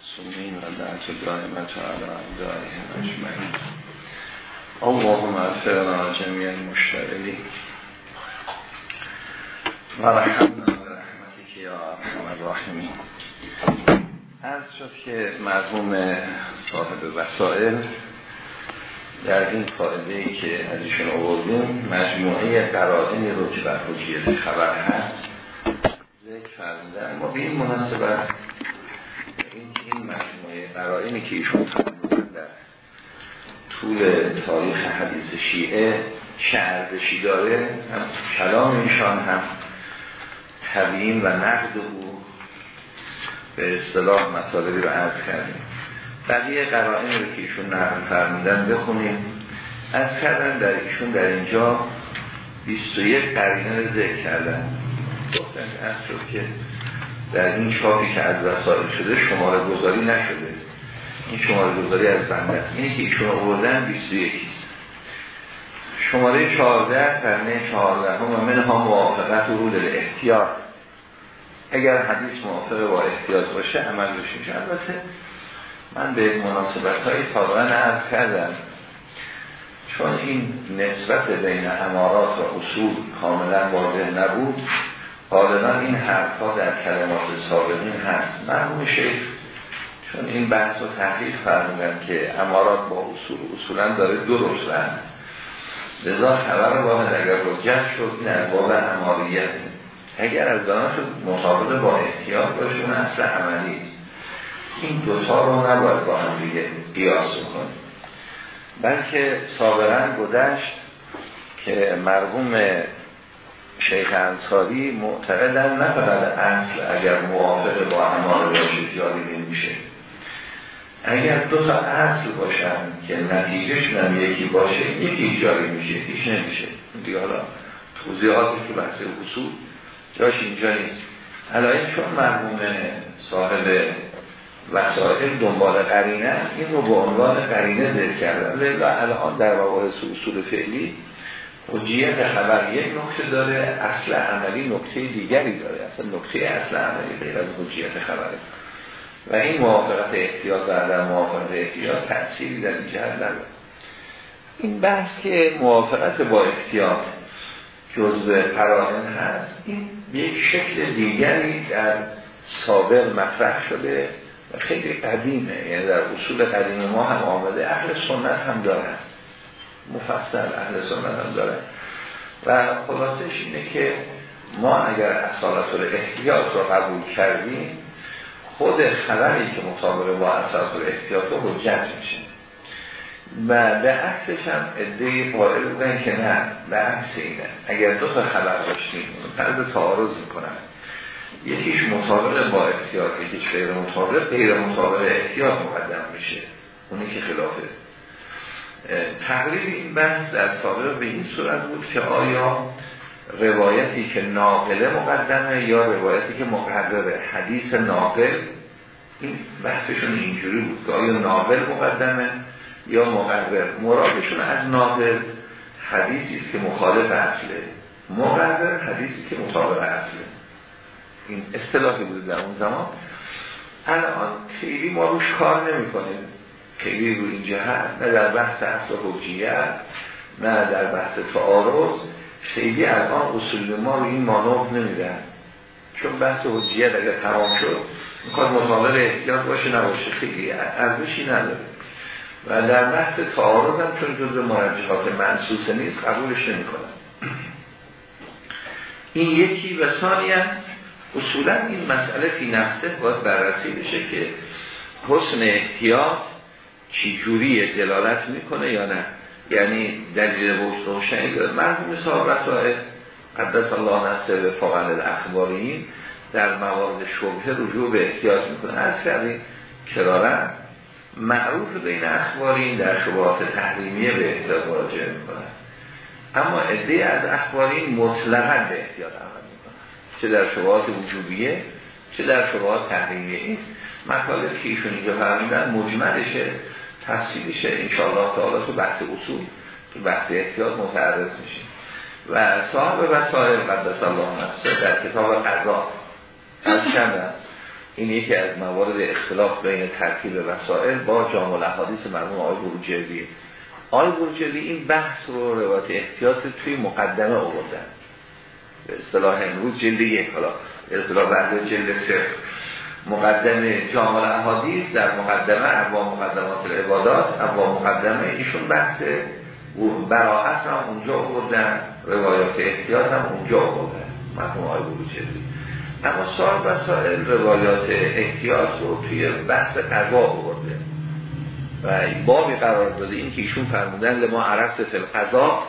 معصومین و لعنت دائمت علی اعدائهم اجمعین. اللهم اغفرنا جميع و رحمنا برحمتك یا ارحم الراحمین. از شد که مرحوم صاحب وسائل در این فائده ای که از ایشون آوردیم مجموعه قرائنی رو که بر حجیت خبر هست ذکر فرمودن. ما به این مناسبت این مجموعه قرائنی که ایشون در طول تاریخ حدیث شیعه چه ارزشی داره. هم کلام ایشان هم تبیین و نقد او به اصطلاح مطالبی رو عرض کردیم. بقیه قرائنی رو که ایشون نقل فرمودن بخونیم. از کردن در ایشون در اینجا 21 قرینه رو ذکر کردن. گفتن که در این چاپی که از وسائل شده شماره گذاری نشده. این شماره گذاری از بنده است اینی که ایشون آوردن 21 شماره 14 قرنه 14 هم من ها موافقت و رول احتیاط. اگر حدیث موافق با احتیاط باشه عمل میشه البته من به مناسبت های سابقا عرض کردم. چون این نسبت بین امارات و اصول کاملا واضح نبود غالبا این حرفها در کلمات سابقین هست. مرموم شیخ چون این بحث و تحقیق فرمودن که امارات با اصول اصولا داره دو رشدن لذا خبر واحد اگر رجت شد این از باب اماریت. اگر از دانش مطابق با احتیاط باشه اون اصل عملی این دوتا رو نباید با هم دیگه قیاس کنیم. بلکه سابقا گذشت که مرحوم شیخ انصاری معتقدن نه فقط اصل اگر موافق با امار باشید جاری نمیشه. اگر دو تا اصل باشن که نتیجهش هم یکی باشه یکی جاری میشه هیچ نمیشه. دیگه حالا توضیحاتی که بحث اصول جاش اینجا نیست. علایه چون مرحوم صاحب وسائل دنبال قرینه این رو به عنوان قرینه ذکر کردن. الان در مباحث اصول فعلی حجیت خبر یک نکته داره اصل عملی نکته دیگری داره. اصلا نکته اصل عملی غیر از حجیت خبره. و این موافقت احتیاط و در موافقت احتیاط تأثیری در این جهت نداره. این بحث که موافقت با احتیاط جزء قرائن هست این یک شکل دیگری در سابق مطرح شده و خیلی قدیمه. یعنی در اصول قدیم ما هم آمده اهل سنت هم دارن. مفصل اهل سنت هم داره. و خلاصش اینه که ما اگر اصالت احتیاط رو قبول کردیم خود خبری که مطابق با اصالت احتیاط رو حجت میشه و به عکسش هم ادهی قائل بودن که نه به عکس اینه. اگر دو تا خبر داشتیم فرض تعارض می‌کنن. یکیش مطابق با احتیاط یکیش غیر مطابق. غیر مطابق احتیاط مقدم میشه. اونی که خلافه تقریب این بحث در سابق به این صورت بود که آیا روایتی که ناقله مقدمه یا روایتی که مقرره حدیث ناقل این بحثشون اینجوری بود که آیا ناقل مقدمه یا مقرر؟ مرادشون از ناقل حدیثی که مخالف اصله. مقرر حدیثی که مطابق اصله. این اصطلاحی بود در اون زمان. الان خیلی ما روش کار نمی کنیم خیلی رو این جهت نه در بحث اصل حجیت نه در بحث تعارض. خیلی الان اصول ما رو این مانوب نمیدن. چون بحث حجیت اگر تمام شد می‌خواد مطابق احتیاط باشه نباشه. خیلی ارزشی نداره. و در بحث تعارض هم چون جز مرجحات منصوص نیست قبولش نمی کنن. این یکی و ثانی اصولا این مسئله فی نفسه باید بررسی بشه که حسن احتیاط چی جوری دلالت می‌کنه یا نه؟ یعنی دلیل روشنی داره مرحوم صاحب رسائل قدس الله نصر فاقل الاخبارین در موارد شبه رجوع به احتیاط می‌کنه. از کردیم کرارن معروف بین اخبارین در شبهات تحریمیه به احتیاط مراجعه می‌کنن اما عده از اخبارین مطلقا به احتیاط عمل می‌کنن چه در شبهات وجوبیه چه در شبهات تحریمیه. این مطالب که ایشون اینجا فرمیدن مجملشه. تفصیلشه انشاءالله تعالی تو بحث اصول تو بحث احتیاط متعرض میشیم. و صاحب وسائل قدس الله نفسه در کتاب قضا. از این یکی از موارد اختلاف بین ترکیب وسائل با جامع الاحادیث مرموم آقای بروجردی. آقای بروجردی این بحث رو روایت احتیاط توی مقدمه آوردن. به اصطلاح امروز جلد یک حالا اصطلاح بعد جلد سر مقدمه جامع الاحادیث در مقدمه ابواب مقدمات العبادات ابواب مقدمه ایشون بحث براحت هم اونجا آوردن روایات احتیاط هم اونجا آوردن مرحوم آقای بروجردی اما سال وسائل روایات احتیاط رو توی بحث قضا آورده. و بابی قرار داده این که ایشون فرمودن لما عرفت فی القضا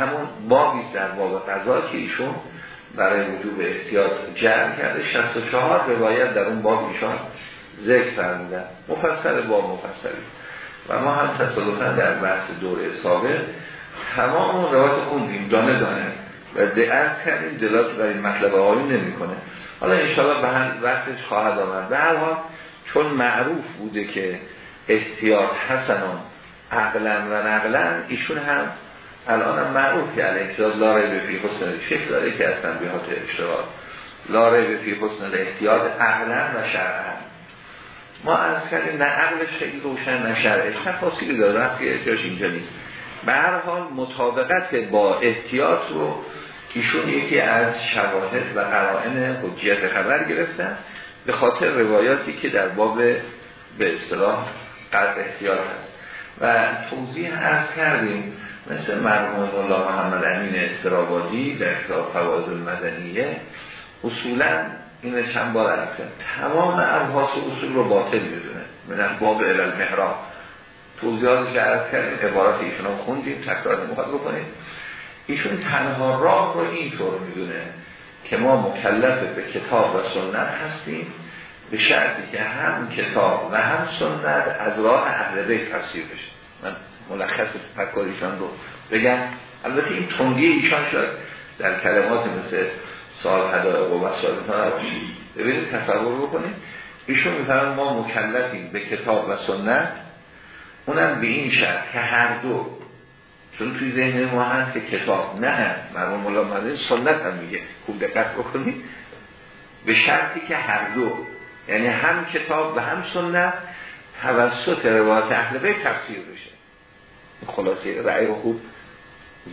همون بابی در باب قضا که ایشون برای وجوب احتیاط جمع کرده. 64 روایت در اون باب ایشان ذکر فرمودن مفصل باب مفصلی و ما هم تصادفا در بحث دوره سابق تمام اون روایت خوندیم دانه دانه. و دعت کردیم دلات برای مطلب آقایون نمی‌کنه. حالا انشاءالله به هم وقتش خواهد آمد. به هر حال چون معروف بوده که احتیاط حسنان عقلا و نقلا ایشون هم الان هم معروف که الاحتیاط لاره به فی حسن شکل داره که از تنبیهات اشتغال لاره به فی حسن احتیاط عقلا و شرعا. ما از کردیم نه عقلش خیلی روشن نه شرعش تفاصیلی داره وقتی احتیاج اینجا نیست. به هر حال مطابقت با احتیاط رو ایشون یکی از شواهد و قرائن حجیت خبر گرفتن به خاطر روایاتی که در باب به اصطلاح قرد احتیاط هست. و توضیح عرض کردیم مثل مرحوم الله محمد امین استرابادی در کتاب فواید المدنیه اصولا این چند بار عرض تمام ابحاث اصول رو باطل می‌دونه. من باب المحراب توضیحاتش عرض کردیم عبارات ایشون رو خوندیم تکرار نمی‌خواد بکنیم. ایشون تنها راه رو اینطور می‌دونه که ما مکلف به کتاب و سنت هستیم به شرطی که هم کتاب و هم سنت از راه اهل بیت تفسیر بشه. من ملخص تفکر ایشان رو بگم. البته این تنگی ایشان شد در کلمات مثل سال هدایق و وسائل ببینید تصور بکنید. ایشون میفرمان ما مکلفیم به کتاب و سنت. اونم به این شرط که هر دو چون توی ذهن ما هست که کتاب نه مرمون مولا مدنی سنت هم میگه. خوب دقت بکنید. به شرطی که هر دو یعنی هم کتاب و هم سنت توسط روایت اهل بیت تفسیر بشه. خلاصه رأی رو خوب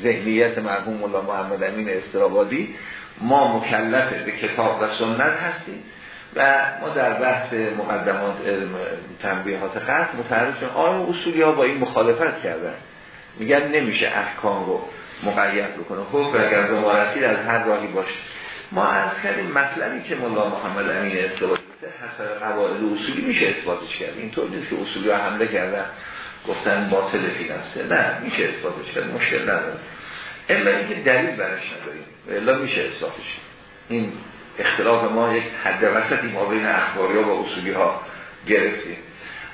ذهنیت مرحوم مولا محمد امین استرابادی. ما مکلف به کتاب و سنت هستیم و ما در بحث مقدمات تنبیهات قصد متعرض شدیم. آن اصولی ها با این مخالفت کردن. میگن نمیشه احکام رو مقید بکنه. خب اگر به ما از هر راهی باشه. ما از کردیم مطلبی که مولا محمد امین استفاده حسب قواعد اصولی میشه اثباتش کرد. اینطور نیست که اصولی ها حمله کردن. گفتن باطل فی نفسه نه میشه اثباتش کرد. مشکل نداره. اما اینکه دلیل برش نداریم. الا میشه اثباتش. این اختلاف ما یک حد وسطی ما بین اخباری ها و اصولی ها گرفتیم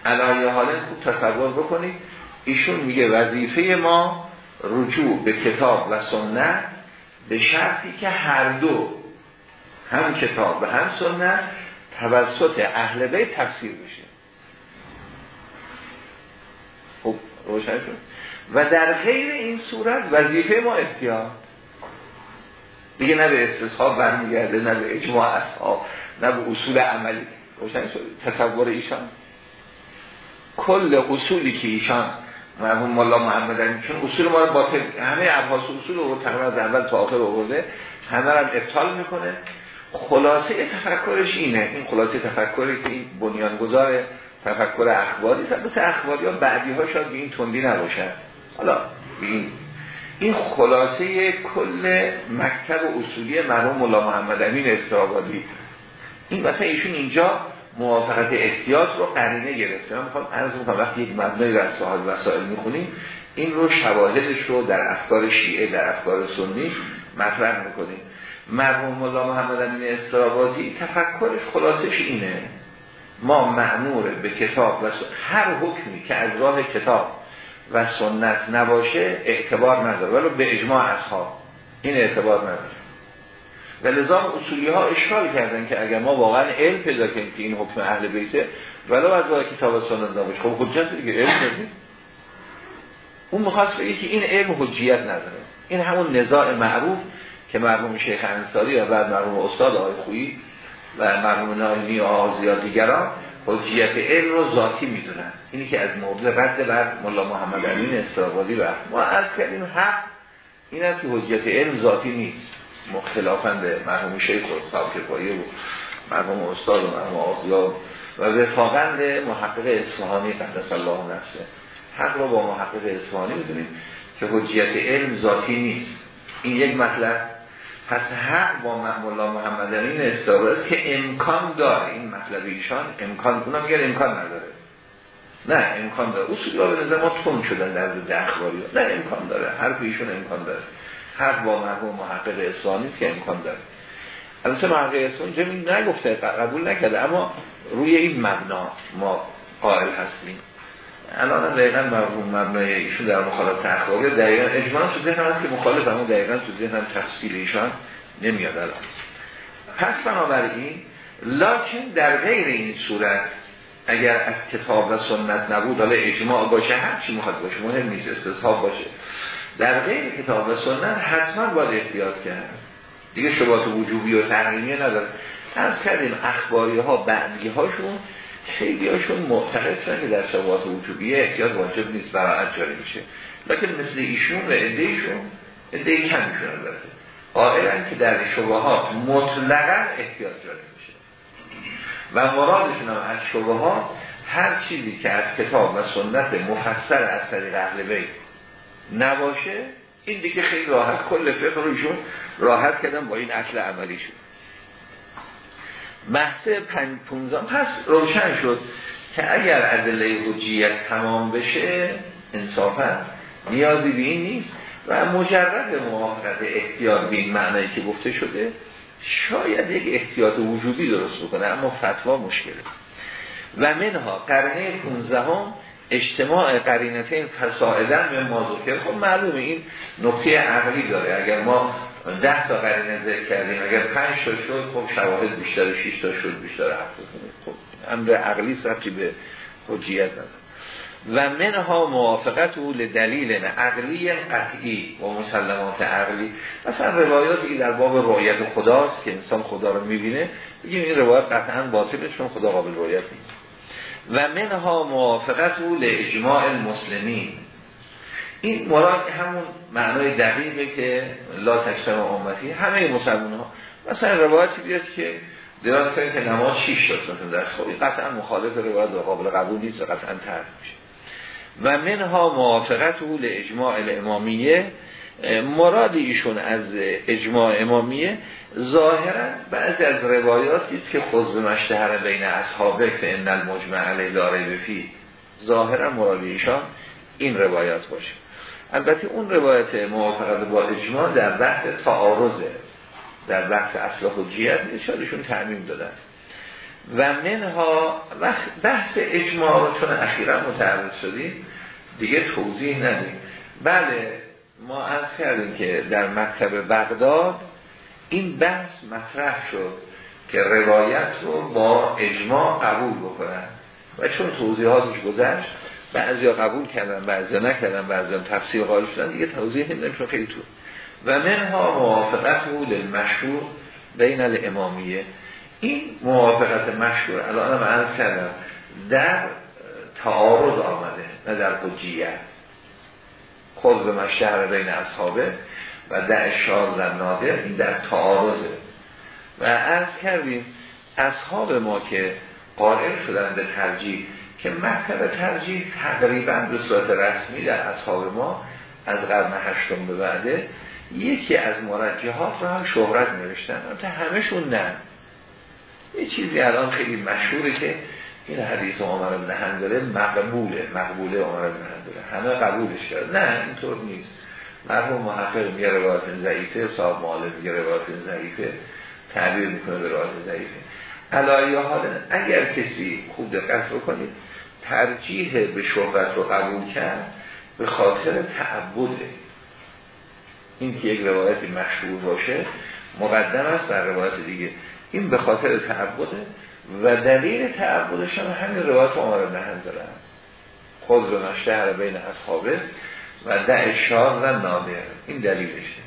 علایه حالا خوب تصور بکنید ایشون میگه وظیفه ما رجوع به کتاب و سنت به شرطی که هر دو هم کتاب و هم سنت توسط اهل بیت تفسیر بشه. خب روشن شد. و در غیر این صورت وظیفه ما اختیار. دیگه نه به استصحاب برمیگرده نه به اجماع اصحاب نه به اصول عملی. روشن شد؟ تصور ایشان. کل اصولی که ایشان مرحوم مولا محمد چون اصول ما رو باطل همه ابحاث اصول رو تقریبا از اول تا آخر آورده همه رو ابطال می‌کنه. خلاصه تفکرش اینه. این خلاصه تفکری که این بنیانگذار تفکر اخباری البته اخباری ها بعدی ها شاید به این تندی نباشد حالا این این خلاصه کل مکتب اصولی مرحوم مولا محمد امین استرابادی. این مثلا ایشون اینجا موافقت احتیاط رو قرینه گرفته. من می‌خوام عرض می‌کنم وقتی یک مبنای در صاحب وسائل می‌خونیم این رو شواهدش رو در افکار شیعه در افکار سنی مطرح می‌کنیم. مرحوم مولا محمد امین استرابادی تفکرش خلاصش اینه. ما معمور به کتاب و هر حکمی که از راه کتاب و سنت نباشه اعتبار نداره ولو به اجماع اصحاب این اعتبار نداره. و لذا اصولی ها اشکال کردن که اگر ما واقعا علم پیدا کنیم که این حکم اهل بیته ولو از راه کتاب و سنت نباشه. خب حجت دیگه علم ندید اون مخواست بگه که این علم حجیت نداره. این همون نزاع معروف که مرحوم شیخ انصاری و بعد مرحوم استاد آقای خویی و مرحوم نایمی آغازی یا دیگران حجیت علم رو ذاتی می‌دونن. اینی که از موضوع رد بر ملا محمد امین استرابادی و ما از کردیم حق این است که حجیت علم ذاتی نیست. مختلافا به مرحوم شیخ و پایه و مرحوم استاد و مرحوم آزیا و وفاقا محقق اصفهانی قدس الله نفسه. حق رو با محقق اصفهانی می‌دونیم که حجیت علم ذاتی نیست. این یک مطلب. پس حق با مولا محمد امین است که امکان داره. این مطلب ایشان امکان اونا میگن امکان نداره. نه امکان داره. اصولی به نظر ما تون شدن در ده اخباری. نه امکان داره. حرف ایشون امکان داره. حق با مرحوم محقق اسلامی که امکان داره. البته محقق اسلامی جمعی نگفته قبول نکرده اما روی این مبنا ما قائل هستیم. الان دقیقا مرحوم مبنای ایشون در مخالفت اخباری دقیقا اجمالا تو ذهن هست که مخالف همون دقیقا تو ذهن هم تفصیل ایشان نمیاد الان. پس بنابراین لکن در غیر این صورت اگر از کتاب و سنت نبود حالا اجماع باشه هر چی می‌خواد باشه مهم نیست استصحاب باشه. در غیر کتاب و سنت حتما باید احتیاط کرد. دیگه شبات وجوبی و تحریمی نداره. از کردیم اخباری ها بعدی هاشون خیلی هاشون معتقد که در شبات وجوبی احتیاط واجب نیست برای جاری میشه. لیکن مثل ایشون و ادهیشون اده کمیشون البته. قائلن که در شبهات مطلقا احتیاط جاری میشه. و مرادشون هم از شبهات هر چیزی که از کتاب و سنت مفسر از طریق اهل بیت نباشه این دیگه خیلی راحت کل فقه رو ایشون راحت کردن با این اصل عملیشون بحث پنج پونزان پس روشن شد که اگر ادله حجیت تمام بشه انصافا نیازی به این نیست. و مجرد موافقت اختیار به این معنی که گفته شده شاید یک احتیاط وجودی درست بکنه اما فتوا مشکله. و منها قرنه 15 هم اجتماع قرینتین فسائدن به مازوکر خب معلومه این نقطه عقلی داره. اگر ما ده تا قرینه ذکر کردیم. اگر پنج تا شد خب شواهد بیشتر شش تا شد بیشتر هفت خب امر عقلی سطحی به حجیت نداره. و منها موافقت او لدلیل عقلی قطعی و مسلمات عقلی. مثلا روایاتی در باب رؤیت خداست که انسان خدا رو می‌بینه بگیم این روایت قطعا باطله چون خدا قابل رؤیت نیست. و منها موافقت او لاجماع المسلمین. این مراد همون معنای دقیقه که لا تشتم امتی همه مسلمان ها مثلا روایتی بیاد که درات کنید که نماز شیش شد مثلا در خوبی قطعا مخالف روایت قابل قبول نیست و قطعا ترک میشه. و منها موافقت او لاجماع الامامیه مراد ایشون از اجماع امامیه. ظاهرا بعضی از روایاتی است که خود مشتهر بین اصحابه که ان المجمع علیه داره بفی. ظاهرا مراد ایشان این روایات باشه. البته اون روایت موافقت با اجماع در بحث تعارضه در بحث اصل حجیت نشانشون تعمیم دادن. و منها بحث اجماع رو چون اخیرا متعرض شدیم دیگه توضیح ندیم. بله ما از کردیم که در مکتب بغداد این بحث مطرح شد که روایت رو با اجماع قبول بکنن. و چون توضیحاتش گذشت بعضی قبول کردن بعضی نکردن بعضی تفسیر قائل شدن دیگه توضیح چون خیلی تو و منها موافقت بود مشهور بین الامامیه. این موافقت مشهور الان من عرض کردم در تعارض آمده نه در حجیت. خود به مشهر بین اصحابه و در در نادر این در تعارضه. و عرض کردیم اصحاب ما که قائل شدن به ترجیح که مکتب ترجیح تقریبا به صورت رسمی در اصحاب ما از قرن هشتم به بعده یکی از مرجحات رو هم شهرت نوشتن تا همشون نه. یه چیزی الان خیلی مشهوره که این حدیث عمر بن حنظله مقبوله مقبوله عمر بن حنظله همه قبولش کرد نه اینطور نیست. مرحوم محقق میگه روایت ضعیفه صاحب معالم میگه روایت ضعیفه تعبیر می‌کنه به روایت ضعیفه. علایه حال اگر کسی خوب دقت بکنید ترجیح به شهرت رو قبول کرد به خاطر تعبده این که یک روایتی مشهور باشه مقدم است در روایت دیگه. این به خاطر تعبده و دلیل تعبدش هم همین روایت عمر بن حنظله است. خود رو نشتهر بین اصحابه و ده شاد و نادر. این دلیلشه.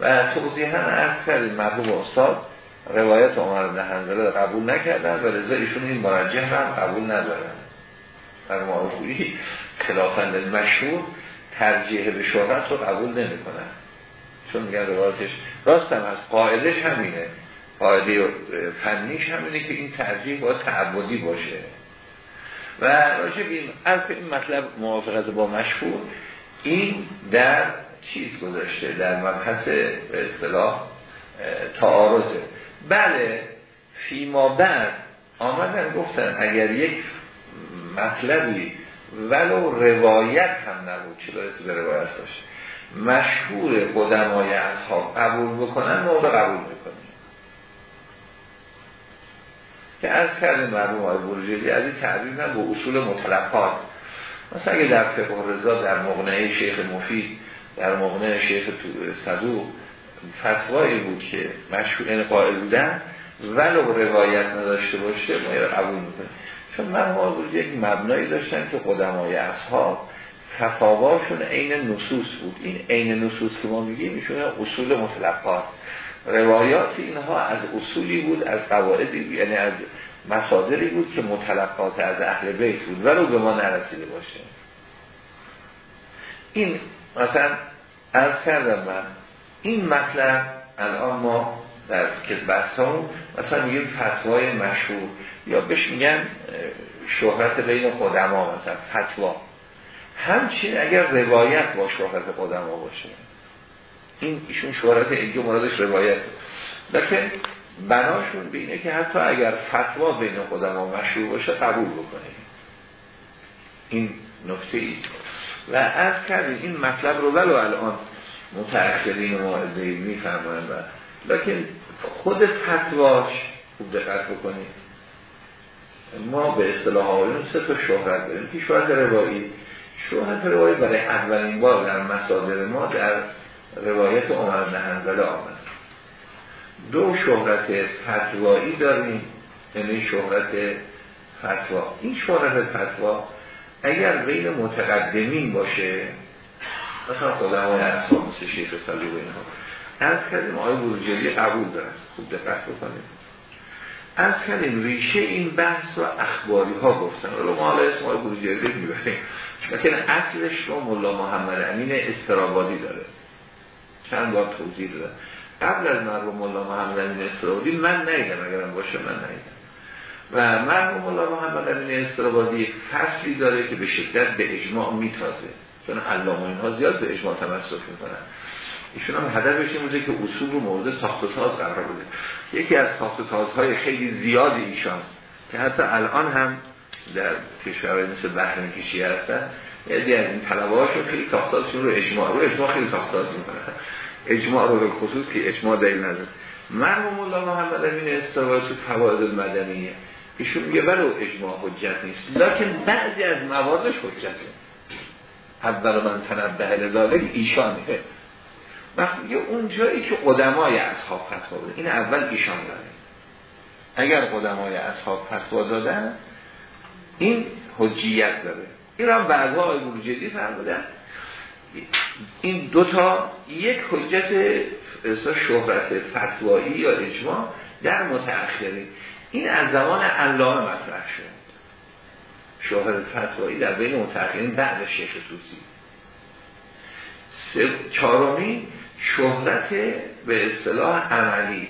و توضیح هم از کردیم مرحوم استاد روایت عمر بن حنظله قبول نکردن و رضا ایشون این مرجح هم قبول ندارن. در معافوی خلافند مشهور ترجیح به شهرت رو قبول نمی‌کنن. چون میگن روایتش راستم از قاعدش همینه. قاعده فنیش همینه که این ترجیح باید تعبدی باشه. و راجب این از این مطلب موافقت با مشهور این در چیز گذاشته؟ در مبحث به اصطلاح تعارضه. بله فیما بعد آمدن گفتن اگر یک مطلبی ولو روایت هم نبود چه به روایت باشه؟ مشهور قدمای اصحاب قبول بکنن ما قبول می‌کنیم که از کردیم مرموم های بروجردی از این تعبیر به اصول مطلقات مثلا اگه در فقه رضا در مغنعه شیخ مفید در مغنعه شیخ صدوق فتوایی بود که مشهور این قائل بودن ولو روایت نداشته باشه ما قبول می‌کنیم. چون مرموم یک مبنایی داشتن که قدمای اصحاب فتاواشون عین نصوص بود. این عین نصوص که ما میگیم میشونه اصول مطلقات. روایات اینها از اصولی بود از قواعدی یعنی از مصادری بود که متلقات از اهل بیت بود. ولو به ما نرسیده باشه. این مثلا از کردم من این مطلب الان ما در که بحثان مثلا میگیم فتوای مشهور یا بهش میگن شهرت بین قدما مثلا فتوا. همچین اگر روایت با شهرت قدما باشه این ایشون شهرت اینجا مرادش روایت. لیکن بناشون بینه که حتی اگر فتوا بین قدما مشهور باشه قبول بکنه. این نکته ای. و از کردیم این مطلب رو ولو الان متأخرین ما می‌فهمن و لیکن خود فتواش خوب دقت بکنید ما به اصطلاح آقایون سه تا شهرت داریم. که شهرت روایی. شهرت روایی برای اولین بار در مصادر ما در روایت عمر بن حنظله آمد. دو شهرت فتوایی داریم یعنی شهرت فتوا. این شهرت فتوا اگر بین متقدمین باشه مثلا خدمای اصلا مثل شیخ سالی و اینها. از کردیم آقای بروجری قبول دارن. خوب دقت بکنیم. از کردیم ریشه این بحث و اخباری ها گفتن. رو ما حالا اسم آقای بروجری می‌بریم. لیکن اصلش رو ملا محمد امین استرابادی داره. چند بار توضیح داره قبل از مرحوم ملا محمد امین استرابادی من نیدم اگرم باشه من نیدم و مرحوم ملا محمد امین استرابادی فصلی داره که به شدت به اجماع میتازه. چون علامه اینها زیاد به اجماع تمسک می‌کنن. ایشون هم هدفش این بوده که اصول رو مورد ساخت و ساز قرار بوده یکی از ساخت و سازهای خیلی زیادی ایشان که حتی الان هم در کشورهای مثل بحرین کشی هستن یعنی از این طلبه خیلی ساختازشون رو اجماع رو اجماع خیلی ساختاز می‌کنن. اجماع رو به خصوص که اجماع دلیل نداره. مرحوم الله محمد امین استوای تو فواید المدنیه. ایشون میگه ولو اجماع حجت نیست. لکن بعضی از موادش حجته. اول من تنبه لذالک ایشانه وقتی اون جایی که قدمای اصحاب فتوا بود این اول ایشان داره. اگر قدمای اصحاب فتوا دادن این حجیت داره. این هم بعضا آقای فرمودن. این دوتا یک حجت شهرت فتوایی یا اجماع در متأخری این از زمان علامه مطرح شد. شهرت فتوایی در بین متأخرین بعد شیخ توسی. چهارمی شهرت به اصطلاح عملی.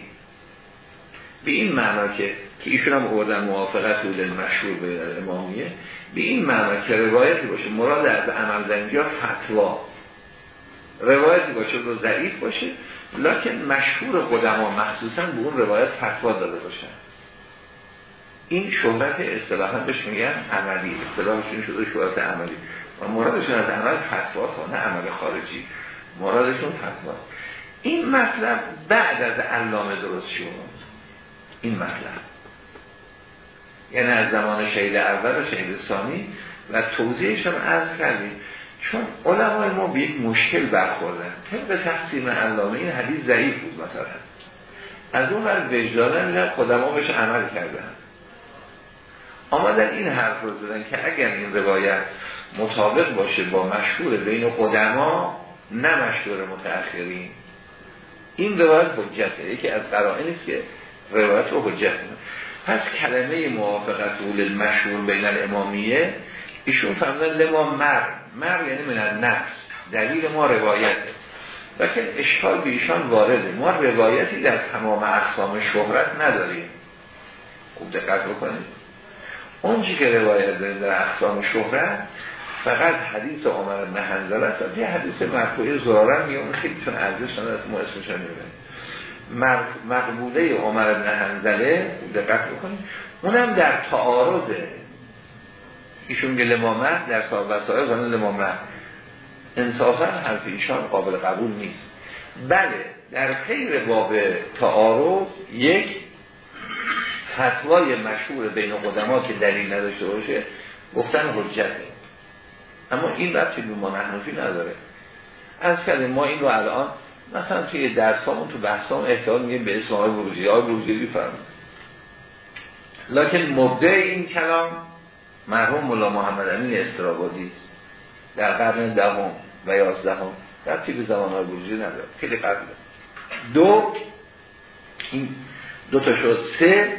به این معنا که که ایشون هم آوردن موافقت بود مشهور به امامیه. به این معنا که روایتی باشه مراد از عمل زنجا فتوا. روایتی باشه رو ضعیف باشه لکن مشهور قدما مخصوصا به اون روایت فتوا داده باشن. این شهرت اصطلاحا بهش میگن عملی اصطلاحشون شده شهرت عملی. و مرادشون از عمل فتوا نه عمل خارجی. مرادشون فتوا. این مطلب بعد از علامه درست شد این مطلب. یعنی از زمان شهید اول و شهید ثانی. و توضیحش هم عرض کردیم. چون علمای ما به یک مشکل برخوردن. طبق تقسیم علامه این حدیث ضعیف بود مثلا. از اون ور وجدانن خودما بهش عمل کردن. آمدن این حرف رو زدن که اگر این روایت مطابق باشه با مشهور بین قدما نه مشهور متأخرین. این روایت حجته یکی از قرائن است که روایت رو حجت پس کلمه موافقت اول مشهور بین الامامیه ایشون فهمیدن لما مر. مر یعنی من نفس دلیل ما روایته لیکن اشکال به ایشان وارده. ما روایتی در تمام اقسام شهرت نداریم. خوب دقت بکنید. اون که روایت داریم در اقسام شهرت فقط حدیث عمر بن حنظله است. یه حدیث مرفوع زرارم میگه اون خیلی چون ارزش نداره ما اسمش مقبوله عمر بن حنظله دقت بکنید اونم در تعارضه ایشون گه لمامت در صاحب وسائل قانون لمامت انصافا حرف ایشان قابل قبول نیست. بله در خیر باب تعارض یک فتوای مشهور بین قدما که دلیل نداشته باشه گفتن حجته. اما این ربطی به ما نحنفی نداره. از کردیم ما این رو الان مثلا توی درسامون تو بحثام احتمال میگیم به اسم آقای بروجی آقای بروجی بیفرمون لکن مبدع این کلام مرحوم ملا محمد امین استرابادی است. در قرن دهم و یازدهم در به زمان های بروجی نداره. خیلی قبل دو این دو تا شد. سه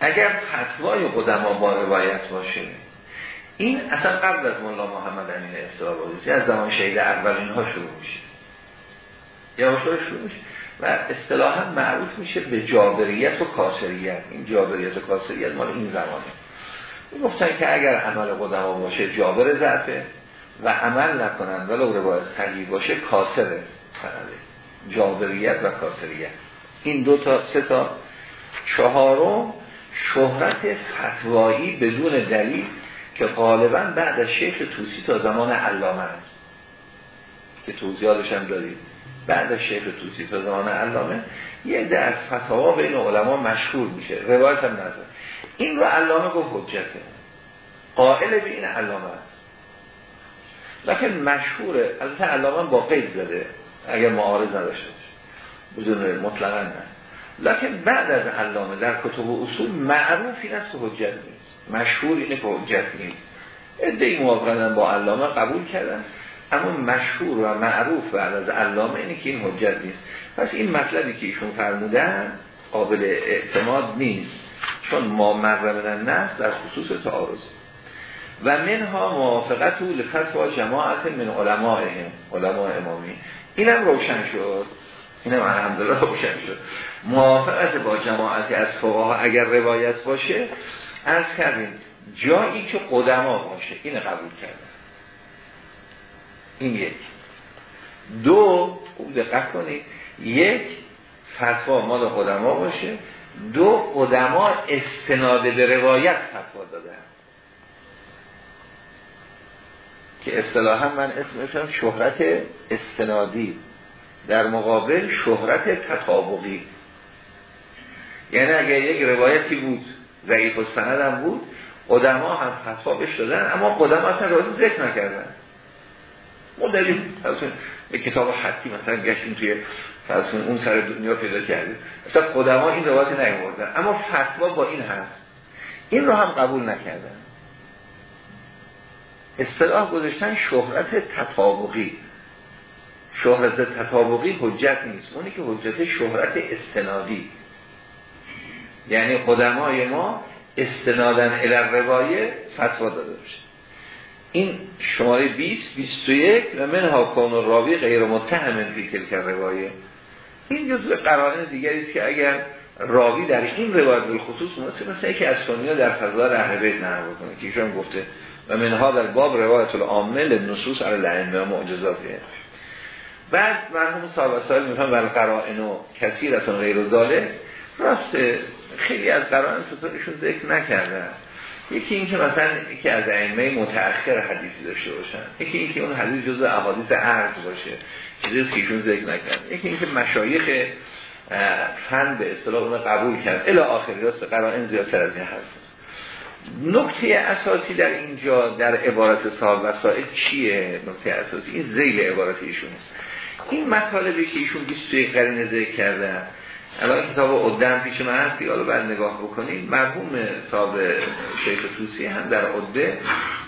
اگر فتوای قدما با روایت باشه این اصلا قبل از مولا محمد امین استرابادی از زمان شهید اول اینها شروع میشه. یا شروع میشه و اصطلاحا معروف میشه به جابریت و کاسریت. این جابریت و کاسریت مال این زمانه. گفتن که اگر عمل قدما باشه جابر ضعفه و عمل نکنن ولو روایت صحیح باشه کاسره جابریت و کاسریت. این دو تا سه تا. چهارم شهرت فتوایی بدون دلیل که غالبا بعد از شیخ توسی تا زمان علامه است. که توضیحاتش هم دارید بعد از شیخ توسی تا زمان علامه یه عده از فتوا بین علما مشهور میشه. روایت هم نظر این رو علامه گفت حجته قائل به این علامه است. لیکن مشهوره از علامه با قید زده. اگر معارض نداشته بدون مطلقا نه. لیکن بعد از علامه در کتب و اصول معروف این است که حجت نیست. مشهور اینه که حجت نیست. ادهی موافقن با علامه قبول کردن اما مشهور و معروف بعد از علامه اینه که این حجت نیست. پس این مطلبی که ایشون فرمودن قابل اعتماد نیست چون ما مرمن نه در خصوص تعارض و منها موافقت و لفتوا جماعت من علماء علماء امامی. اینم روشن شد. اینم الحمدلله روشن شد. موافقت با جماعتی از فقها اگر روایت باشه از کردیم جایی که قدما باشه این قبول کردن این یک. دو دقت کنید یک فتوا مال قدما باشه. دو قدما استناد به روایت فتوا دادن که اصطلاحا من اسمشم شهرت استنادی. در مقابل شهرت تطابقی. یعنی اگر یک روایتی بود ضعیف و سند بود قدما هم فتوا بش دادن اما قدما اصلا راضی ذکر نکردن. ما داریم یک کتاب حتی مثلا گشتیم توی فرسون اون سر دنیا پیدا کردیم. اصلا قدما این روایت نیاوردن. اما فتوا با این هست. این رو هم قبول نکردن. اصطلاح گذاشتن شهرت تطابقی. شهرت تطابقی حجت نیست. اونی که حجت شهرت استنادی. یعنی قدمای ما استنادن الر روایه فتوا داده باشه این شماره 20 21 و من کان و راوی غیر متهم فی تلک روایه این جزء قرائن دیگری است که اگر راوی در این روایت بالخصوص مثل مثل که از سنیا در فضا اهل بیت نقل کنه که ایشون گفته و منها در باب روایت العامل نصوص علی الائمه و معجزاته بعد مرحوم صاحب سال میفهم بر قرائن و کثیرتون غیر ذالک راست خیلی از قرائن ستونشون ذکر نکردن. یکی این که مثلا یکی از ائمه متأخر حدیثی داشته باشن. یکی این که اون حدیث جزء احادیث عرض باشه چیزی که ایشون ذکر نکرد یکی این که مشایخ فن به اصطلاح اون قبول کرد. الی آخری راست قرائن زیادتر از این هست. نکته اساسی در اینجا در عبارت صاحب وسائل چیه؟ نکته اساسی. این زیل عبارت ایشون این مطالبی که ایشون 21 قرینه ذکر کردن. الان کتاب عده پیش من هستی حالا بعد نگاه بکنید مرحوم صاحب شیخ توسی هم در عده.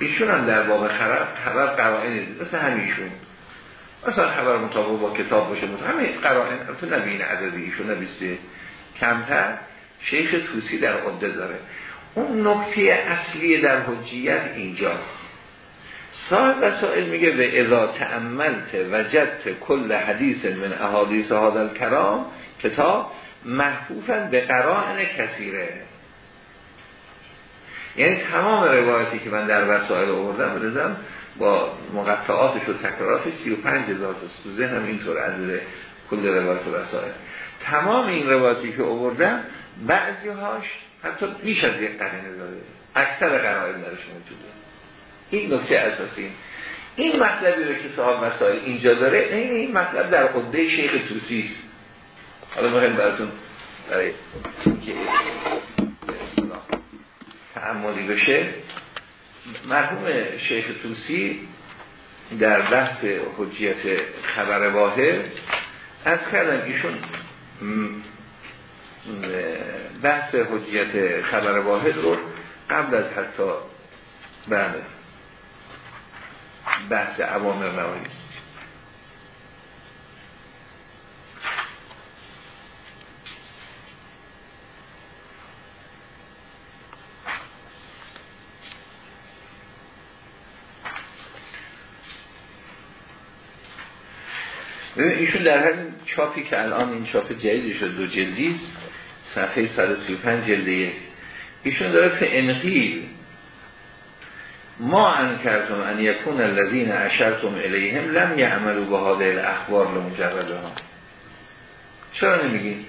ایشون هم در باب خبر خبر قرائن مثل همیشون مثلا خبر مطابق با کتاب باشه. همه قرائن تو نبین عددی ایشون نبیسته کمتر شیخ توسی در عده داره. اون نکته اصلی در حجیت اینجاست. صاحب وسائل میگه به اذا تأملت وجدت کل حدیث من احادیث هذا الکرام کتاب محفوفا به قرائن کثیره. یعنی تمام روایتی که من در وسائل آوردم بردم با مقطعاتش و تکراراتش 35 هزار تا تو ذهنم اینطور از کل روایت و وسائل. تمام این روایتی که آوردم بعضی هاش حتی بیش از یک قرینه داره. اکثر قرائن درش موجوده این نکته اساسی. این مطلبی رو که صاحب مسائل اینجا داره این این مطلب در قده شیخ توسی است. حالا مهم براتون برای که تعمالی بشه. مرحوم شیخ توسی در بحث حجیت خبر واحد از کردم ایشون بحث حجیت خبر واحد رو قبل از حتی بله. بحث عوام نوایی ایشون در همین چاپی که الان این چاپ جدیدی شد دو جلدی صفحه 135 جلده ایشون داره فه انقیل ما انکرتم ان یکون الذین اشرتم الیهم لم یعملوا به هذه الاخبار ها چرا نمیگین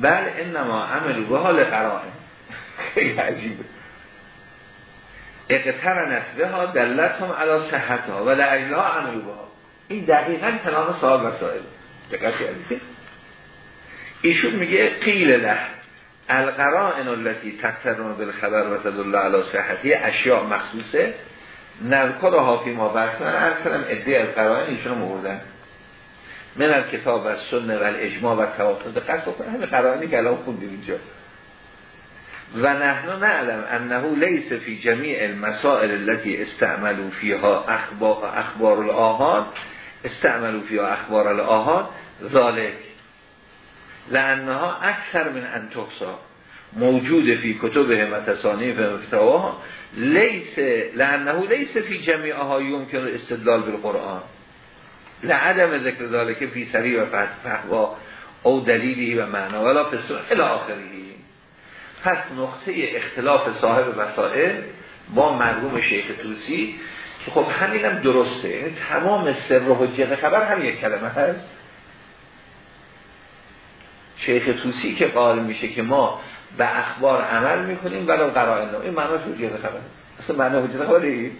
بل انما عملوا به حال قرائن. خیلی عجیبه. اقترنت به ها دلتهم علی صحتها و لعجلها عملوا به این دقیقا کلام صاحب وسائل دقت کردید؟ ایشون میگه قیل له القرائن التي تقترن بالخبر و تدل علی صحتی اشیاء مخصوصه نذکر حافی ما بحث من کردم ادعای از قرائن ایشون موردن من کتاب و سنه و اجماع و توافق قصد کنه همه قرائنی که الان خوندیم اینجا. و نحن نعلم انه لیس فی جمیع المسائل التي استعملوا فيها اخبار, اخبار الاهاد استعملوا فيها اخبار الاهاد ذالک لانها اکثر من انتقصا موجود فی کتب همتسانی و فتواها لیس لانه لیس فی جمیعها یمکن استدلال بالقرآن. لعدم ذکر ذالک فی سری و فحوا او دلیلی و معنا. ولا فسر الى آخری پس نقطه اختلاف صاحب وسائل با مرحوم شیخ توسی که خب همینم درسته. تمام سر و حجیت خبر هم یک کلمه هست. شیخ توسی که قائل میشه که ما به اخبار عمل می‌کنیم ولو قرائن این معنی حجیت خبر اصلا معنی حجیت خبر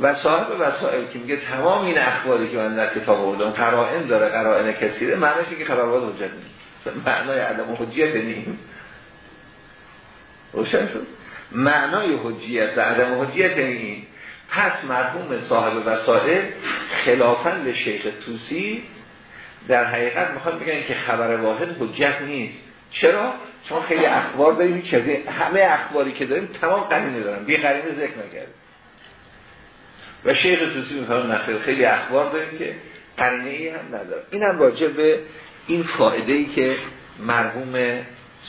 و صاحب وسائل که میگه تمام این اخباری که من در کتاب آوردم قرائن داره قرائن کثیره معنیش که باید حجت نیست معنای عدم حجیت نیم. روشن شد؟ معنای حجیت و عدم حجیت این پس مرحوم صاحب وسائل خلافن به شیخ توسی در حقیقت می‌خواد بگن که خبر واحد حجت نیست. چرا؟ چون خیلی اخبار داریم چیزی همه اخباری که داریم تمام قرینه دارن. بی قرینه ذکر نکرد و شیخ توسی می‌خواد نخیر خیلی اخبار داریم که قرینه ای هم نداره این هم راجع به این فائده ای که مرحوم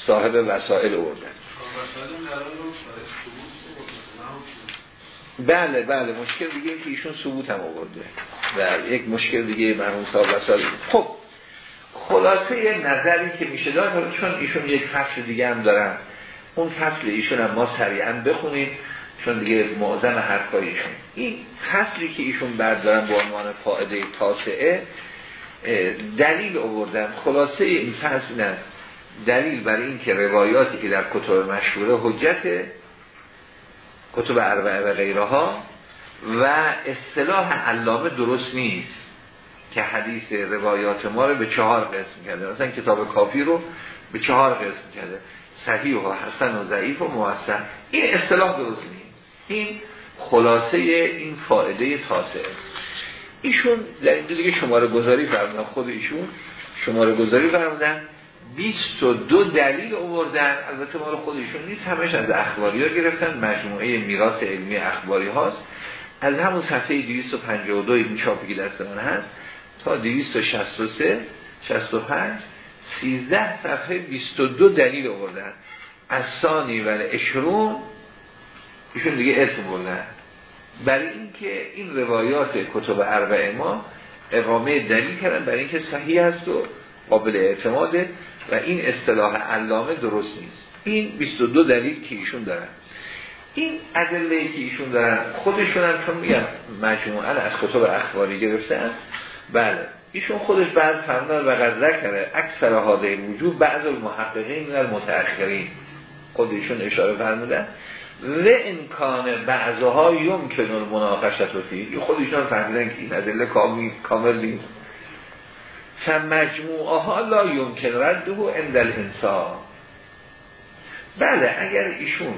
صاحب وسائل اردن بله بله مشکل دیگه که ایشون ثبوت هم آورده. و یک مشکل دیگه مرحوم صاحب وسائل خب خلاصه نظری که میشه داد چون ایشون یک فصل دیگه هم دارن اون فصل ایشون هم ما سریعا بخونیم چون دیگه معظم حرفایشون این فصلی که ایشون بردارن به عنوان فائده تاسعه دلیل آوردن. خلاصه این فصل نه دلیل برای این که روایاتی که در کتب مشهوره حجت کتب اربعه و غیرها و اصطلاح علامه درست نیست که حدیث روایات ما رو به چهار قسم کرده. مثلا کتاب کافی رو به چهار قسم کرده. صحیح و حسن و ضعیف و موثق. این اصطلاح درست نیست. این خلاصه این فائده تاسعه. ایشون در این دیگه شماره گذاری فرمودن. خود ایشون شماره گذاری فرمودن. 22 دلیل آوردن. البته مال خودشون نیست. همش از اخباری ها گرفتن. مجموعه میراث علمی اخباری هاست. از همون صفحه 252 این چاپی که دست من هست تا 263 65 13 صفحه 22 دلیل آوردن. از ثانی و اشرون ایشون دیگه اسم بردن. برای اینکه این روایات کتب اربع ما اقامه دلیل کردن. برای اینکه صحیح است و قابل اعتماده و این اصطلاح علامه درست نیست. این 22 دلیل که ایشون دارن. این ادله که ایشون دارن خودشون هم چون میگم مجموعا از کتب اخباری گرفتن بله ایشون خودش بعد فرمودن و قدر کرده اکثر حاضر وجود بعض المحققین در متأخرین خود ایشون اشاره فرمودن. و امکان بعضها یمکن المناقشت و فی خود ایشون فهمیدن که این ادله کامل نیست. فمجموعه ها لا یمکن رده عند الانسان. بله اگر ایشون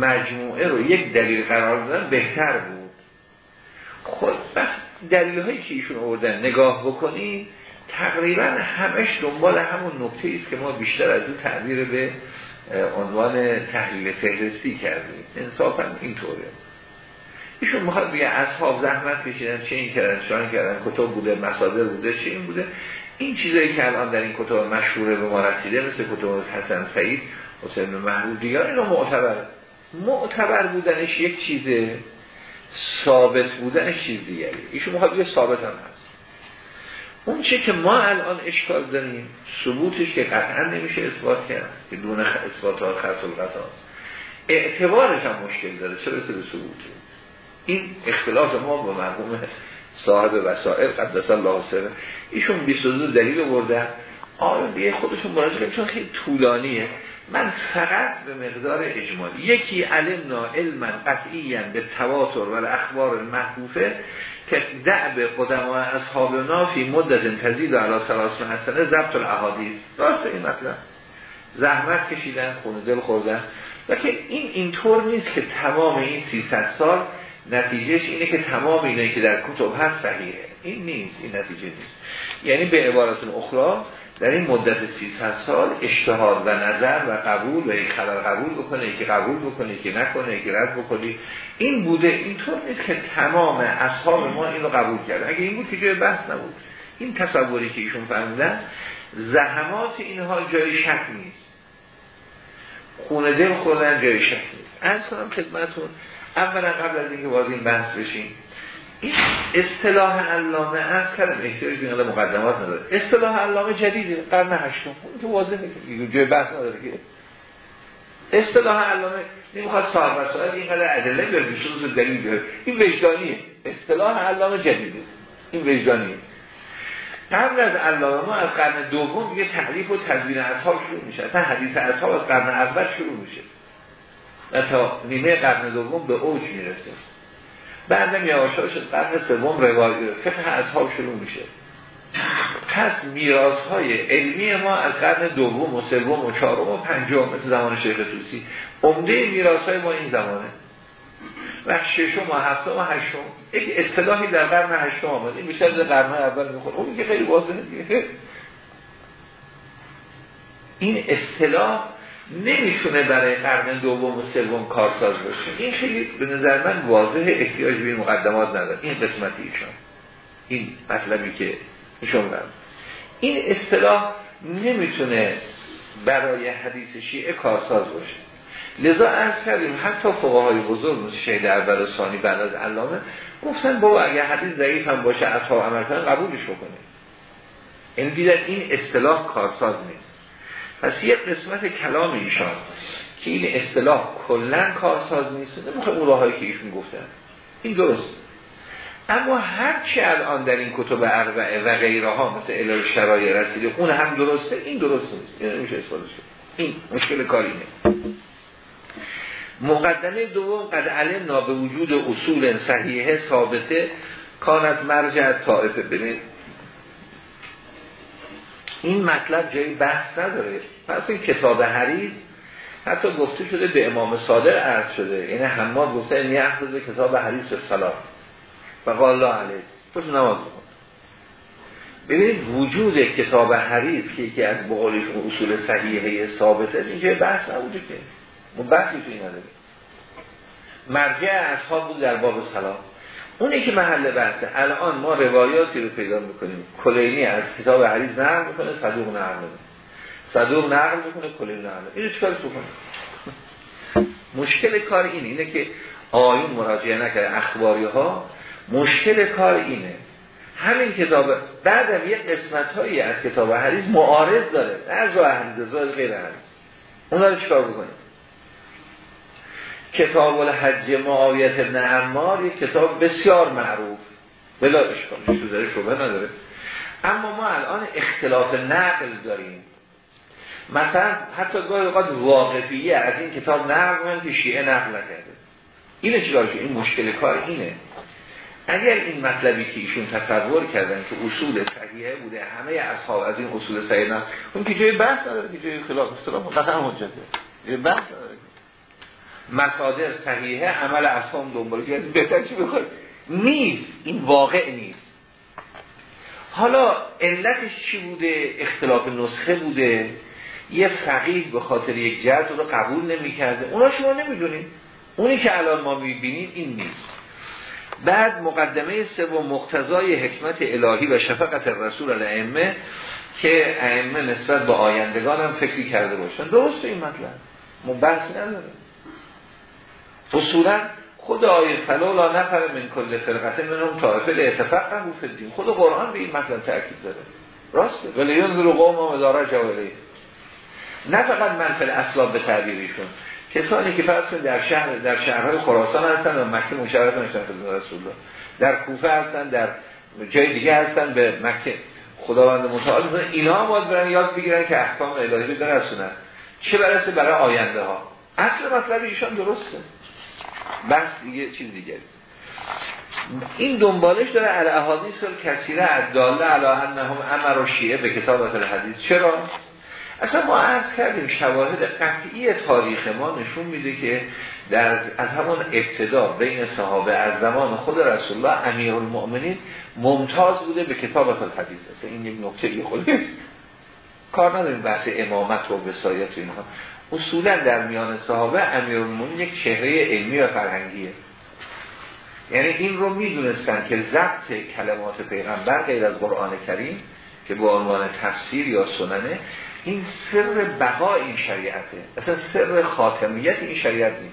مجموعه رو یک دلیل قرار دادن بهتر بود. خود وقت دلیل هایی که ایشون آوردن نگاه بکنی تقریبا همش دنبال همون نکته است که ما بیشتر از این تعبیر به عنوان تحلیل فهرستی کردیم. انصافا اینطوره. ایشون می‌خواد بگه اصحاب زحمت کشیدن چه این کردن چه کردن کتب بوده مصادر بوده چه این بوده. این چیزایی که الان در این کتب مشهوره به ما رسیده مثل کتب حسن سعید حسین محمودی ها اینا معتبر معتبر بودنش یک چیزه ثابت بودنش چیز دیگری. ایشون می‌خواد بگه ثابت هم هست. اون چه که ما الان اشکال داریم ثبوتش که قطعا نمیشه اثبات کرد که دون اثبات ها القطع اعتبارش هم مشکل داره. چرا؟ به ثبوت این اختلاف ما با مرحوم صاحب وسائل قدس الله سره ایشون 22 دلیل آره دیگه خودشون مراجعه چون خیلی طولانیه. من فقط به مقدار اجمالی یکی علمنا علما قطعیا به تواتر و اخبار المحفوفه که دعب قدم و اصحابنا فی مدت تزید و علا سلاس حسنه ضبط الاحادیث. راست این مطلب؟ زحمت کشیدن خونه دل خوردن. و که این اینطور نیست که تمام این 300 سال نتیجهش اینه که تمام اینه که در کتب هست صحیحه. این نیست این نتیجه نیست. یعنی به عبارت اخرى در این مدت 300 سال اشتهاد و نظر و قبول و یک خبر قبول بکنه که قبول بکنه که نکنه که رد بکنه. این بوده اینطور نیست که تمام اصحاب ما این رو قبول کرد اگه این بود که جای بحث نبود. این تصوری که ایشون فهمیدن زحمات اینها جای شک نیست. خونه دل خوردن جای شک نیست. کنم خدمتون اولا قبل از اینکه واضح این بحث بشیم این اصطلاح علامه از کردم احتیاج به مقدمات نداره. اصطلاح علامه جدیده قرن هشتم. تو واضحه که جای بحث نداره که. اصطلاح علامه نمی‌خواد صاحب وسائل اینقدر ادله بیاره بیشتر دلیل بیاره این وجدانیه. اصطلاح علامه جدیده. این وجدانیه. قبل از علامه ما از قرن دوم یه تعریف و تدوین اصحاب شروع میشه. اصلا حدیث اصحاب از قرن اول شروع میشه. و تا نیمه قرن دوم به اوج می‌رسه. بعدم یواشاش قرن سوم روایت فقه اصحاب شروع میشه. پس میراث های علمی ما از قرن دوم و سوم و چهارم و پنجم مثل زمان شیخ توسی عمده میراث های ما این زمانه. و ششم و هفتم و هشتم. یک اصطلاحی در قرن هشتم آمد. این بیشتر در قرن اول می‌خوره. اون که خیلی واضحه این اصطلاح نمی‌تونه برای قرن دوم و سوم کارساز باشه این خیلی به نظر من واضح احتیاج به مقدمات نداره. این قسمتی ایشان. این مطلبی که ایشون این اصطلاح نمی‌تونه برای حدیث شیعه کارساز باشه. لذا از کردیم حتی فقهای بزرگ مثل شهید اول و ثانی بعد از علامه گفتن بابا اگر حدیث ضعیف هم باشه اصحاب عمل قبولش بکنه. این دیدن این اصطلاح کارساز نیست. پس یه قسمت کلام ایشان که این اصطلاح کلا کارساز نیست نمی‌خواه اون راهایی که ایشون گفتن. این درست. اما هر چی الان در این کتب اربعه و غیره ها مثل الهی شرایع رسیده اون هم درسته این درست نیست. این نمیشه این مشکل کاری مقدمه دوم قد علم به وجود اصول صحیحه ثابته کان از مرجع طائفه. ببین این مطلب جایی بحث نداره. پس این کتاب حریز حتی گفته شده به امام صادر عرض شده. یعنی حماد گفته این احفظ کتاب حریز به سلام و قال الله علیه. پس نماز بکن ببینید وجود کتاب حریز که یکی از بقالیش اصول صحیحه ثابته اینجا بحث نبوده که. ما بحثی توی نداره مرجع اصحاب بود در باب سلام. اونی که محل بحثه. الان ما روایاتی رو پیدا می‌کنیم. کلینی از کتاب حدیث نقل می‌کنه صدوق نقل صدوق نقل می‌کنه کلی نقل اینو چیکار کنه مشکل کار اینه. اینه که آیون مراجعه نکرده اخباری ها مشکل کار اینه. همین کتاب بعدم یه قسمت هایی از کتاب حدیث معارض داره. از راه حدیث غیر حدیث. اونا رو چیکار بکنیم؟ کتاب الحج معاویت ابن عمار یک کتاب بسیار معروف. بلا اشکال داره شبه نداره. اما ما الان اختلاف نقل داریم. مثلا حتی گاهی اوقات واقفیه از این کتاب نقل که شیعه نقل نکرده. اینه چیکار این مشکل کار اینه. اگر این مطلبی که ایشون تصور کردن که اصول صحیحه بوده همه اصحاب از این اصول صحیح نه اون که جای بحث نداره که جای خلاف اصطلاح قطعا حجته جای بحث نداره. مصادر صحیحه عمل اصحاب دنبال که بهتر چی بخواد نیست. این واقع نیست. حالا علتش چی بوده؟ اختلاف نسخه بوده. یه فقیه به خاطر یک جهت رو قبول نمی کرده اونا شما نمی‌دونید. اونی که الان ما می‌بینیم این نیست. بعد مقدمه سوم مقتضای حکمت الهی و شفقت رسول الائمه که ائمه نسبت به آیندگان هم فکری کرده باشن. درست این مطلب. ما بحث نداره اصولا خود آیه فلولا نفر من کل فرقته منهم طائفه لاتفق هم فدیم خود قرآن به این مطلب تاکید داره. راسته ولی ینظر قوم مداره جواله نه فقط منفل اصلاب به تعبیریشون. کسانی که فرض در شهر در شهرهای خراسان هستن و مکه نمیشن خدمت رسول الله. در کوفه هستن در جای دیگه هستن به مکه. خداوند متعال اینا هم باید برن یاد بگیرن که احکام الهی رو برسونن چه برسه برای آینده ها اصل مطلب ایشان درسته. بحث دیگه چیز دیگه این دنبالش داره الاحادیث کثیره عداله علی انهم امر و شیعه به کتابت الحدیث چرا؟ اصلا ما عرض کردیم شواهد قطعی تاریخ ما نشون میده که در از همون ابتدا بین صحابه از زمان خود رسول الله امیر المؤمنین ممتاز بوده به کتاب الحدیث اصلا این یک نکته خودش کار نداریم بحث امامت و وسایت و اینها. اصولا در میان صحابه امیر المؤمنین یک چهره علمی و فرهنگیه. یعنی این رو می‌دونستن که ضبط کلمات پیغمبر غیر از قرآن کریم که به عنوان تفسیر یا سننه این سر بقا این شریعته. اصلا سر خاتمیت این شریعت اینه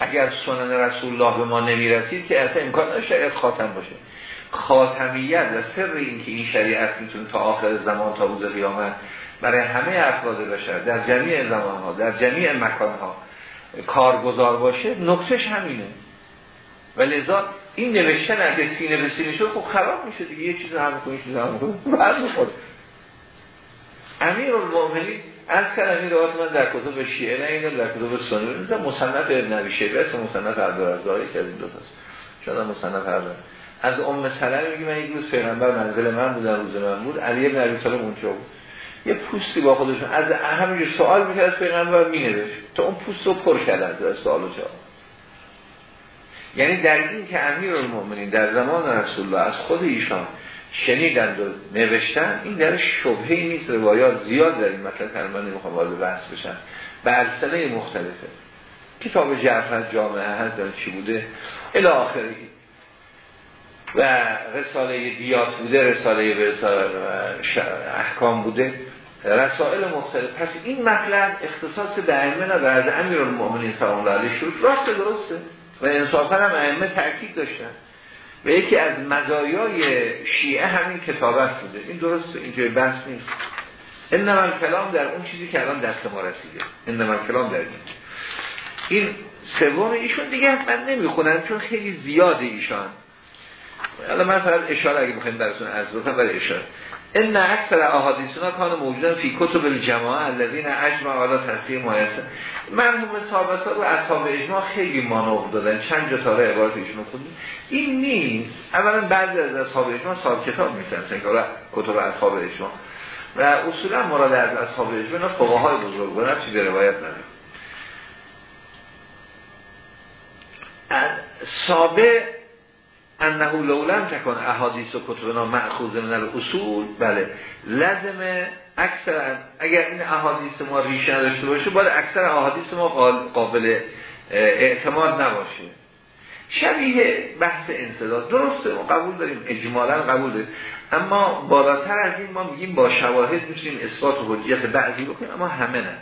اگر سنن رسول الله به ما نمی‌رسید که اصلا امکان نداره شریعت خاتم باشه. خاتمیت و سر این که این شریعت می‌تونه تا آخر زمان تا روز قیامت برای همه افراد بشر در جمیع زمان ها در جمیع مکان ها کارگزار باشه نکتش همینه. و لذا این نوشتن اگه سینه به سینه شد خب خراب میشه دیگه یه چیز هم کنی چیز هم کنی امیر المؤمنین از کلمی روایت من در کتب شیعه نه اینو در کتب سنی. مثلا مصنف ابن ابی شیبه است مصنف عبدالرزاقی که از این دو تاست شاید مصنف هر از ام سلمه میگه من یک روز پیغمبر منزل من بود در روز من بود. علی ابن ابی اونجا بود. یه پوستی با خودشون. از همینجور سوال می‌کرد از پیغمبر مینوشت تا اون پوست رو پر کرد از سوال و یعنی در این که امیر المؤمنین در زمان رسول الله از خود ایشان شنیدند و نوشتن این در شبهی نیست. روایات زیاد در این مطلب من نمی‌خوام وارد بحث بشن به السنه مختلفه. کتاب جعفر جامعه هست در چی بوده؟ الی آخری و رساله دیات بوده رساله احکام بوده. رسائل مختلف. پس این مطلب اختصاص به ائمه نداره از امیر المؤمنین سلام الله علیه شد. راست درسته. و انصافا هم ائمه تاکید داشتن. و یکی از مزایای شیعه همین کتابت بوده. این درسته. اینجای بحث نیست. این من کلام در اون چیزی که الان دست ما رسیده. این من کلام در این. این سوم ایشون دیگه من نمی‌خونم چون خیلی زیاده ایشان. حالا من فقط اشاره اگه بخوایم براتون از برای اشاره. ان اکثر احادیثنا کان موجودن فی کتب الجماعه الذين اجمع على تصحیح مایسه مرحوم صاحب و اصحاب اجماع خیلی مانور دادن. چند جا تاره عبارت ایشون خوندیم. این نیست. اولا بعضی از اصحاب اجماع صاحب کتاب میسن که کتب اصحاب اجماع. و اصولا مراد از اصحاب اجماع فقهای بزرگ بودن چیزی روایت نداره. سابه انه لولم تکن احادیث و کتبنا معخوض من الاصول. بله. لازم اکثر اگر این احادیث ما ریشه نداشته باشه باید اکثر احادیث ما قابل اعتماد نباشه. شبیه بحث انصداد. درسته ما قبول داریم. اجمالا قبول داریم. اما بالاتر از این ما میگیم با شواهد می‌تونیم اثبات و حجیت بعضی بکنیم اما همه نه.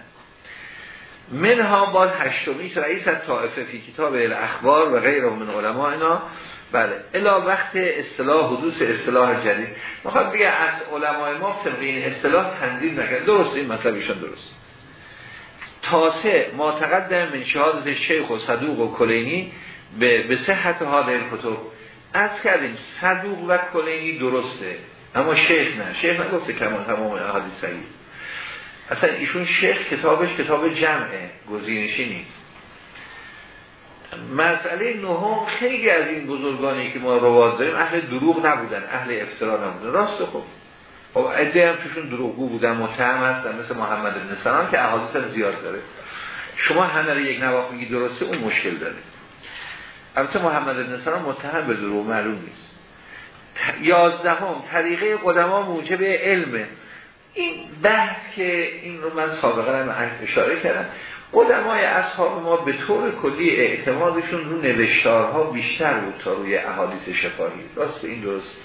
منها باز هشتمی رئیس طائفه فی کتاب الاخبار و غیر من علماء اینا بله. الا وقت اصطلاح حدوث اصطلاح جدید. می‌خواد بگه از علمای ما طبق این اصطلاح تنظیم نکرد. درست این مطلب ایشان درست. تاسه ما تقدم من شهادت شیخ و صدوق و کلینی به, به صحت حاضر کتب. از کردیم صدوق و کلینی درسته اما شیخ نه. شیخ نگفته کمان تمام احادیث صحیح. اصلا ایشون شیخ کتابش کتاب جمعه گزینشی نیست. مسئله نهم خیلی از این بزرگانی که ما رواز داریم اهل دروغ نبودن اهل افترا نبودن. راست خوب. خب عده هم توشون دروغگو بودن متهم هستن مثل محمد بن سلام که احادیث زیاد داره. شما همه رو یک نواخ میگی درسته اون مشکل داره. البته محمد بن سلام متهم به دروغ معلوم نیست. یازدهم طریقه قدما موجب علمه این بحث که این رو من سابقا هم اشاره کردم قدمای اصحاب ما به طور کلی اعتمادشون رو نوشتارها بیشتر بود تا روی احادیث شفاهی. راست این درست.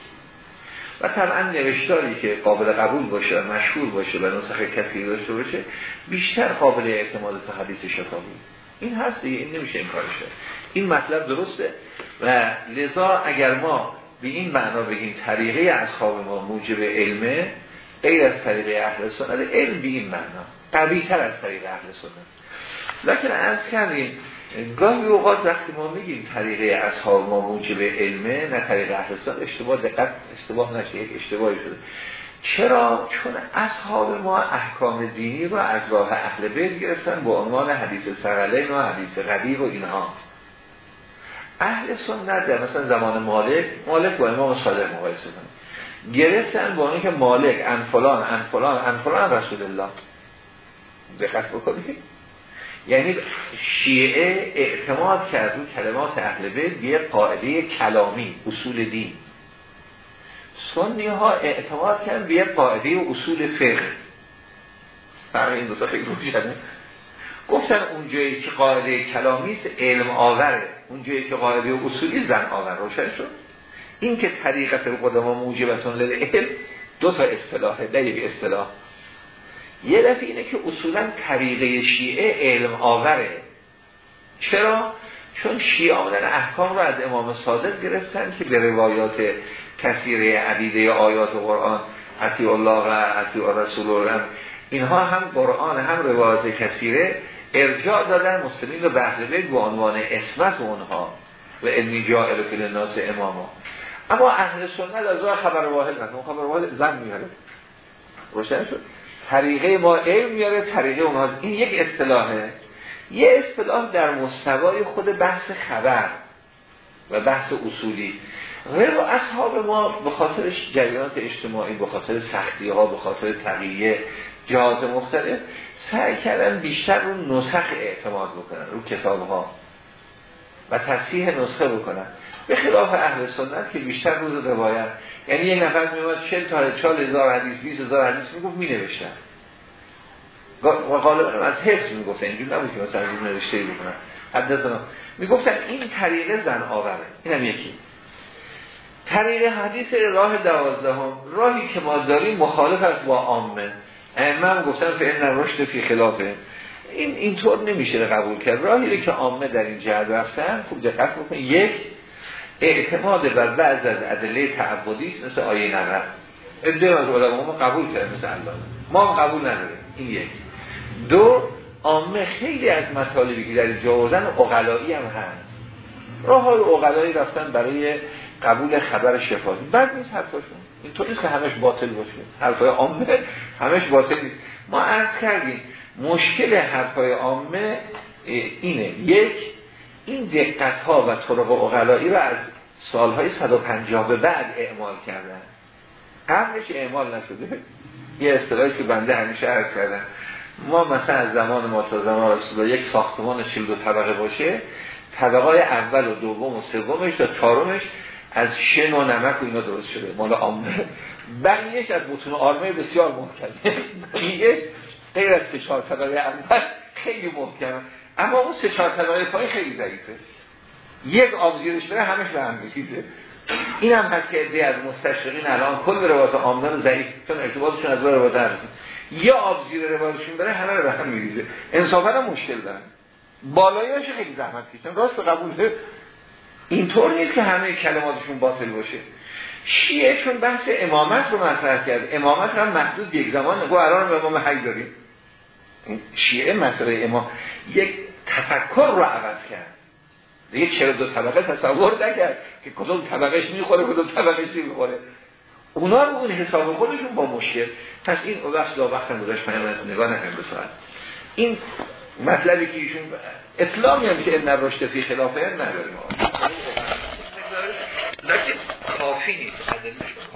و طبعا نوشتاری که قابل قبول باشه و مشهور باشه و نسخه کسی داشته باشه بیشتر قابل اعتماد تا حدیث شفاهی. این هست دیگه این نمیشه این کارشه این مطلب درسته و لذا اگر ما به این معنا بگیم طریقه اصحاب ما موجب علمه غیر از طریقه اهل سنت علم به این معنا قوی تر از طریق اهل سنت. لکن از کردیم گاهی اوقات وقتی ما میگیم طریقه اصحاب ما موجب علمه نه طریقه اهلستان اشتباه دقت اشتباه نشه یک اشتباهی شده. چرا؟ چون اصحاب ما احکام دینی رو از راه اهل بیت گرفتن با عنوان حدیث سرلین و حدیث قدیر و اینها. اهل سنت در مثلا زمان مالک مالک با امام صادق مقایسه کنه گرفتن با که مالک انفلان انفلان انفلان رسول الله. دقت بکنید. یعنی شیعه اعتماد کرد رو کلمات اهل بیت یه قاعده کلامی اصول دین. سنی ها اعتماد کرد به یه قاعده اصول فقه. فرق این دو تا خیلی روشنه گفتن اون جایی که قاعده کلامی است علم آوره. اون جایی که قاعده اصولی زن آور. روشن شد؟ این که طریقت قدما موجبتون علم دو تا اصطلاحه دلیل اصطلاح. یه دفعه اینه که اصولا طریقه شیعه علم آوره. چرا؟ چون شیعه آمدن احکام رو از امام صادق گرفتن که به روایات کثیره عدیده آیات قرآن عطی الله و عطی رسول الله اینها هم قرآن هم روایات کثیره ارجاع دادن. مسلمین رو بحر به عنوان اسمت اونها و علمی جائل فی الناس اماما. اما اهل سنت از خبر واحد نکنه خبر واحد زن میاره. روشن شد؟ طریقه ما علم میاره طریقه اونها این یک اصطلاحه. یه اصطلاح در مستوای خود بحث خبر و بحث اصولی. غیر اصحاب ما به خاطر جریانات اجتماعی به خاطر سختی ها به خاطر تغییه جهات مختلف سعی کردن بیشتر رو نسخ اعتماد بکنن رو کتاب ها و تصحیح نسخه بکنن. به خلاف اهل سنت که بیشتر روز روایت یعنی یه نفر میومد 40 تا 40 هزار حدیث 20 هزار حدیث می‌گفت می نوشتن و غالبا از حفظ می‌گفتن. اینجور نبود که مثلا این نوشته بکنن. حدثنا. می‌گفتن این طریقه زن آوره اینم یکی. طریق حدیث راه دوازدهم. راهی که ما داریم مخالف است با عامه. گفتم که این رشد فی خلافه. این اینطور نمیشه قبول کرد. راهی که عامه در این جهت رفتن خوب دقت بکنید. یک اعتماد بر بعض از ادله تعبدی مثل آیه نقر ادعای از علما ما قبول کرد مثل ما هم قبول نداریم. این یک. دو عامه خیلی از مطالبی که در جوازن هم هست. راه های اقلایی رفتن برای قبول خبر شفاهی. بعد نیست حرفاشون. اینطور نیست که همش باطل باشه. حرفای عامه همش باطل نیست. ما عرض کردیم مشکل حرفای عامه اینه. یک این دقت ها و طرق اقلایی رو از سالهای 150 به بعد اعمال کردن. قبلش اعمال نشده. یه اصطلاحی که بنده همیشه عرض کردم. ما مثلا از زمان ما تا زمان رسول یک ساختمان 42 طبقه باشه طبقه اول و دوم و سومش تا چهارمش از شن و نمک و اینا درست شده. مال عامه. بقیهش از متون آرمه بسیار محکمه بقیهش غیر از سه چهار طبقه اول خیلی محکمه. اما اون سه چهار طبقه پای خیلی ضعیفه. یک آب زیرش بره همش به هم میریزه. این هم هست که ادهی از مستشرقین الان کل روایت آمدن ضعیف چون ارتباطشون از روایت هست. یا آب زیر بره همه رو به هم میریزه. انصافا هم مشکل دارن. بالایش خیلی زحمت کشن. راست قبوله اینطور نیست که همه کلماتشون باطل باشه. شیعه چون بحث امامت رو مطرح کرد. امامت هم محدود یک زمان. گو الان امام حی داریم. شیعه مسئله امام یک تفکر رو عوض کرد. دیگه چرا دو طبقه تصور نکرد که کدوم طبقهش می‌خوره کدوم طبقهش نمی‌خوره؟ اونا رو اون حساب خودشون با مشکل. پس این وقت دا وقت هم گذاشت من نگاه نکنم به این مطلبی که ایشون اطلاعی هم که ابن رشد فی خلافه نداریم. لیکن کافی نیست.